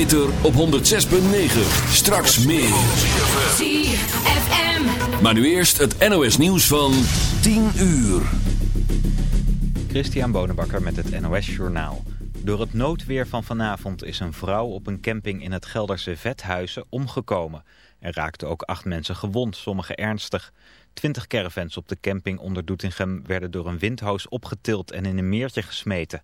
Meter op 106.9. Straks meer. ZFM. Maar nu eerst het NOS nieuws van 10 uur. Christian Bonenbakker met het NOS Journaal. Door het noodweer van vanavond is een vrouw op een camping in het Gelderse Vethuizen omgekomen. Er raakten ook acht mensen gewond, sommigen ernstig. Twintig caravans op de camping onder Doetinchem werden door een windhoos opgetild en in een meertje gesmeten.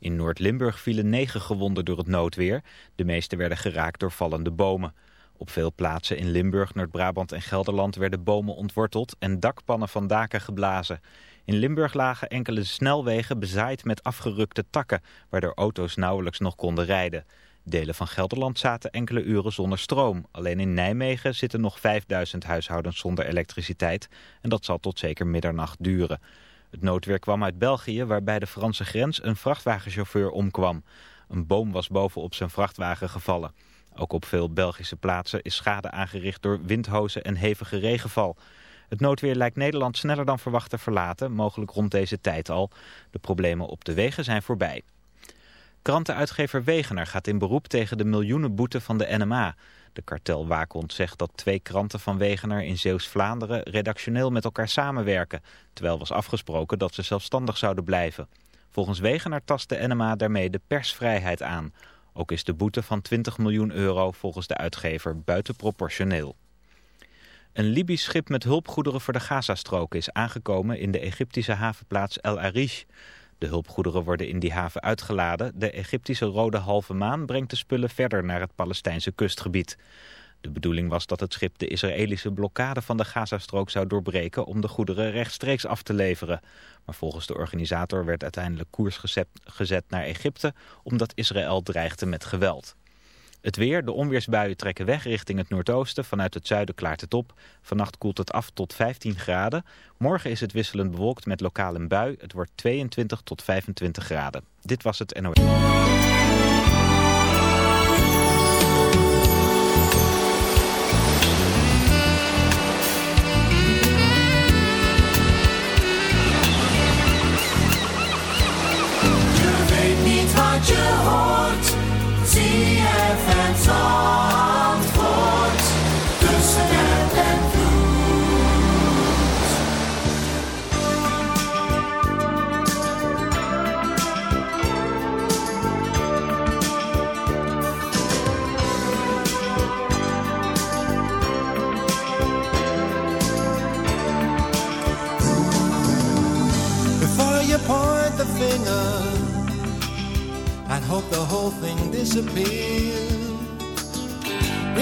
In Noord-Limburg vielen negen gewonden door het noodweer. De meeste werden geraakt door vallende bomen. Op veel plaatsen in Limburg, Noord-Brabant en Gelderland werden bomen ontworteld en dakpannen van daken geblazen. In Limburg lagen enkele snelwegen bezaaid met afgerukte takken, waardoor auto's nauwelijks nog konden rijden. Delen van Gelderland zaten enkele uren zonder stroom. Alleen in Nijmegen zitten nog 5000 huishoudens zonder elektriciteit en dat zal tot zeker middernacht duren. Het noodweer kwam uit België, waar bij de Franse grens een vrachtwagenchauffeur omkwam. Een boom was bovenop zijn vrachtwagen gevallen. Ook op veel Belgische plaatsen is schade aangericht door windhozen en hevige regenval. Het noodweer lijkt Nederland sneller dan verwacht te verlaten, mogelijk rond deze tijd al. De problemen op de wegen zijn voorbij. Krantenuitgever Wegener gaat in beroep tegen de miljoenenboete van de NMA. De kartelwaakhond zegt dat twee kranten van Wegener in Zeeuws-Vlaanderen redactioneel met elkaar samenwerken, terwijl was afgesproken dat ze zelfstandig zouden blijven. Volgens Wegener tast de NMA daarmee de persvrijheid aan. Ook is de boete van 20 miljoen euro volgens de uitgever buitenproportioneel. Een Libisch schip met hulpgoederen voor de Gazastrook is aangekomen in de Egyptische havenplaats El Arish. De hulpgoederen worden in die haven uitgeladen. De Egyptische Rode Halve Maan brengt de spullen verder naar het Palestijnse kustgebied. De bedoeling was dat het schip de Israëlische blokkade van de Gazastrook zou doorbreken om de goederen rechtstreeks af te leveren. Maar volgens de organisator werd uiteindelijk koers gezet, naar Egypte omdat Israël dreigde met geweld. Het weer, de onweersbuien trekken weg richting het noordoosten. Vanuit het zuiden klaart het op. Vannacht koelt het af tot 15 graden. Morgen is het wisselend bewolkt met lokaal een bui. Het wordt 22 tot 25 graden. Dit was het NOS. Before you point the finger and hope the whole thing disappears.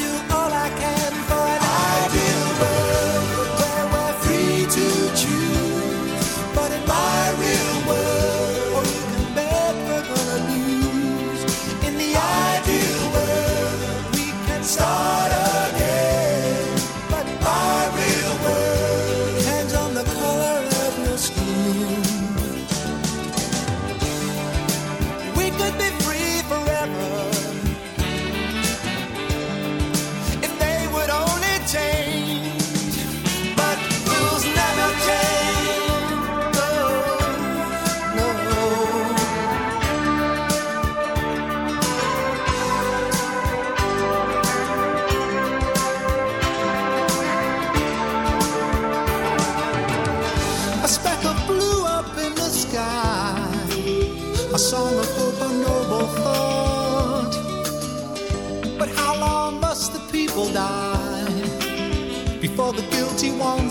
Do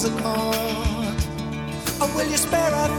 accord? Or will you spare our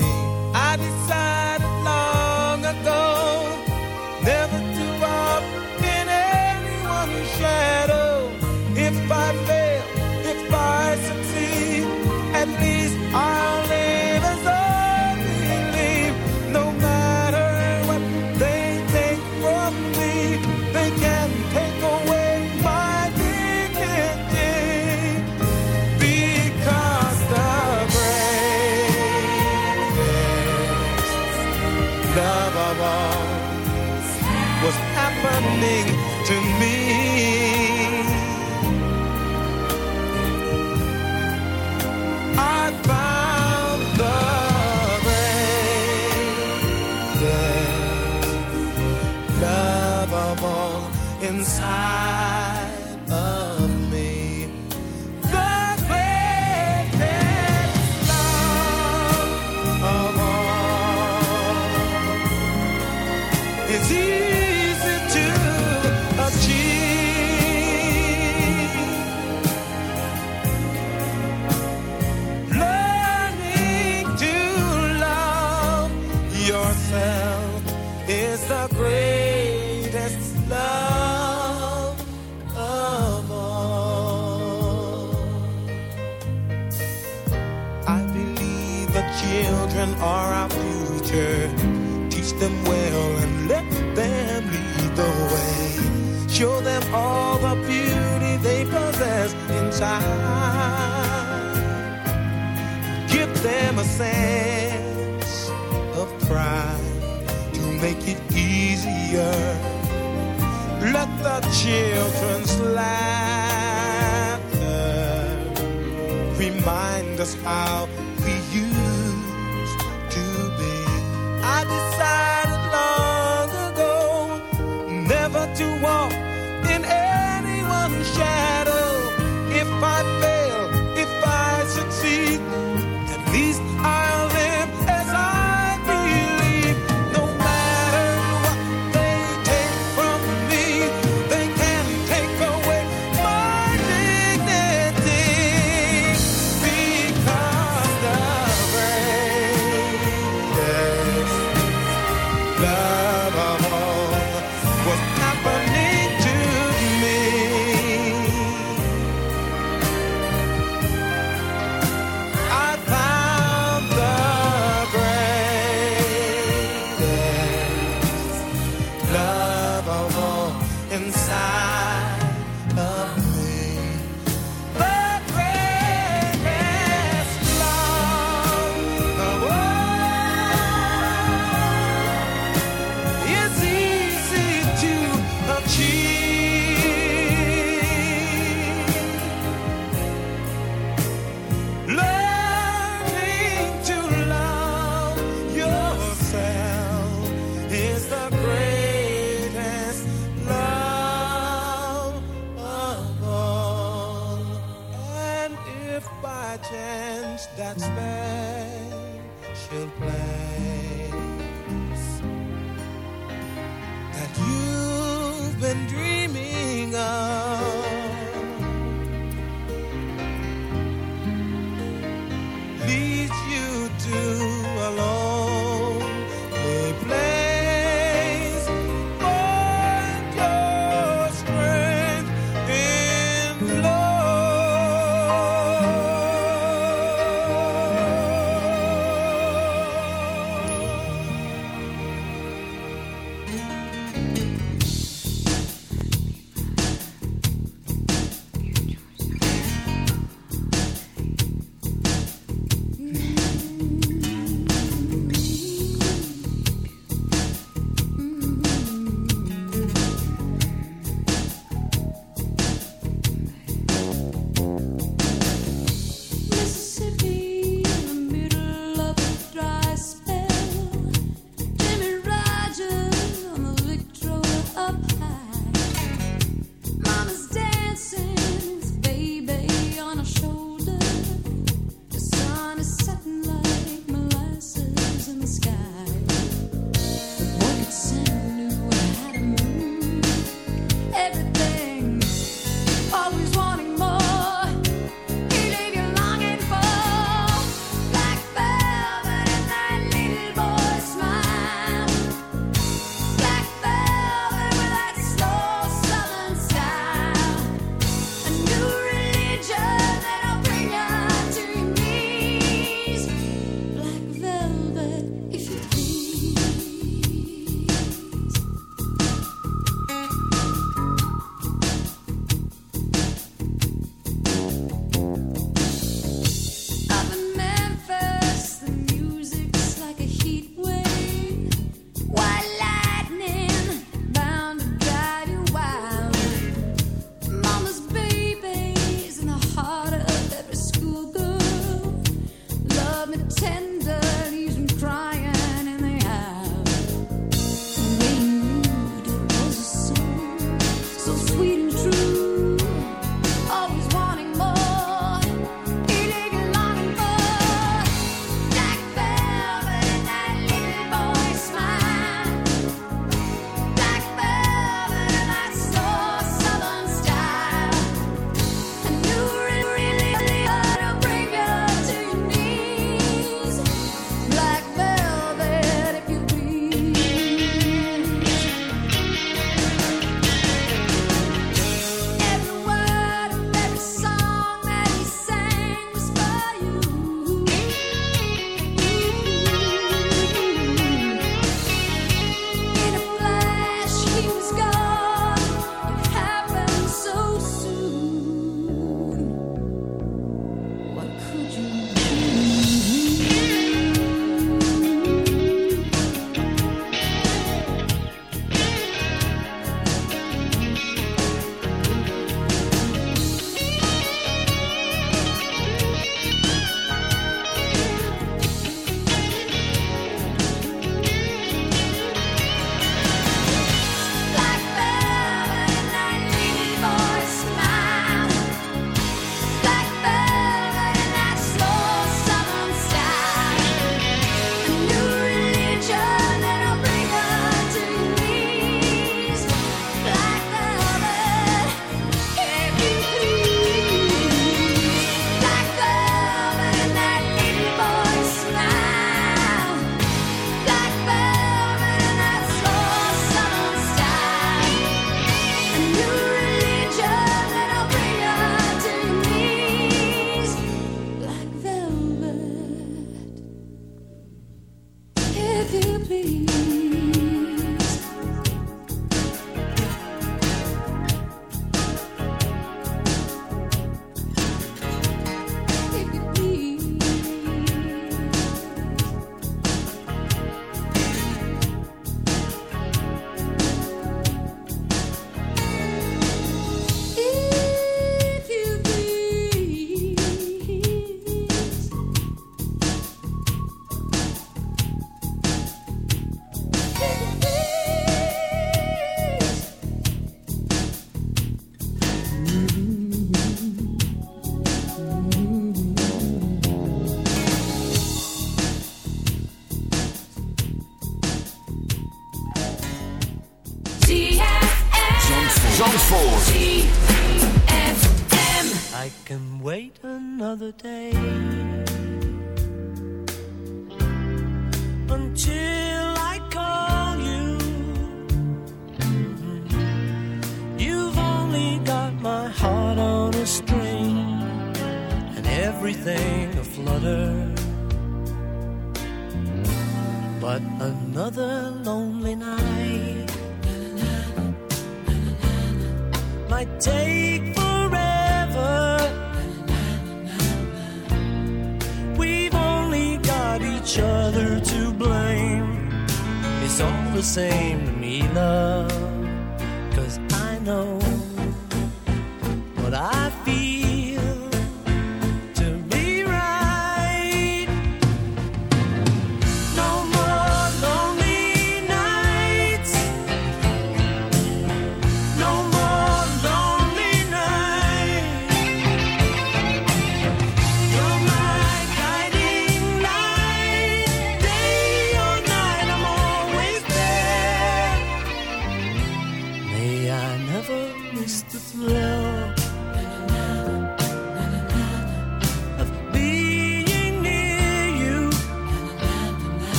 to me. I found the greatest love of all inside. children's laughter. Remind us how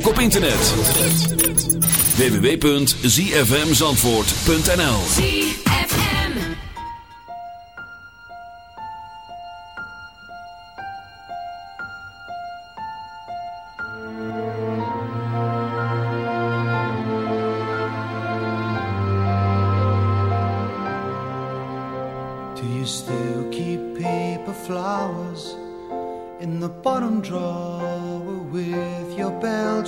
ook op internet. www.zfmzandvoort.nl ZFM Do you still keep paper flowers in the bottom drawer with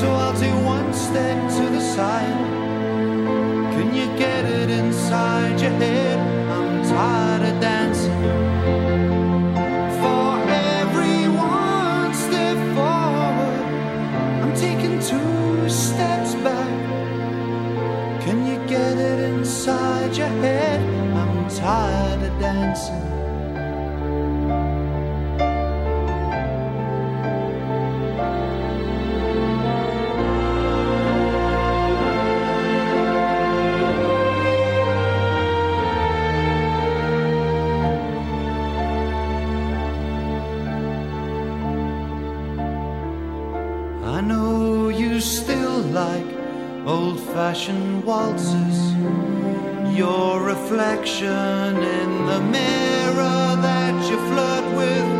so I'll take one step to the side. Can you get it inside your head? I'm tired of dancing. For every one step forward, I'm taking two steps back. Can you get it inside your head? I'm tired of dancing. old fashioned waltzes. Your reflection in the mirror that you flirt with.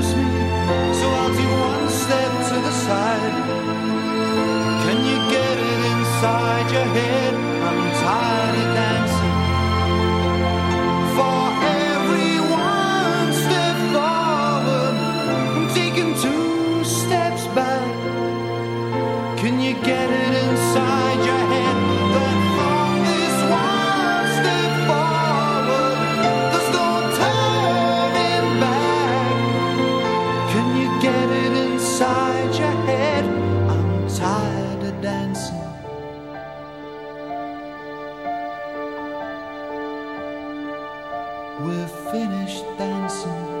take one step to the side. Can you get it inside your head? I'm tired of dancing. For every one step forward, I'm two. We're finished dancing.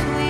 sweet.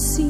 sim.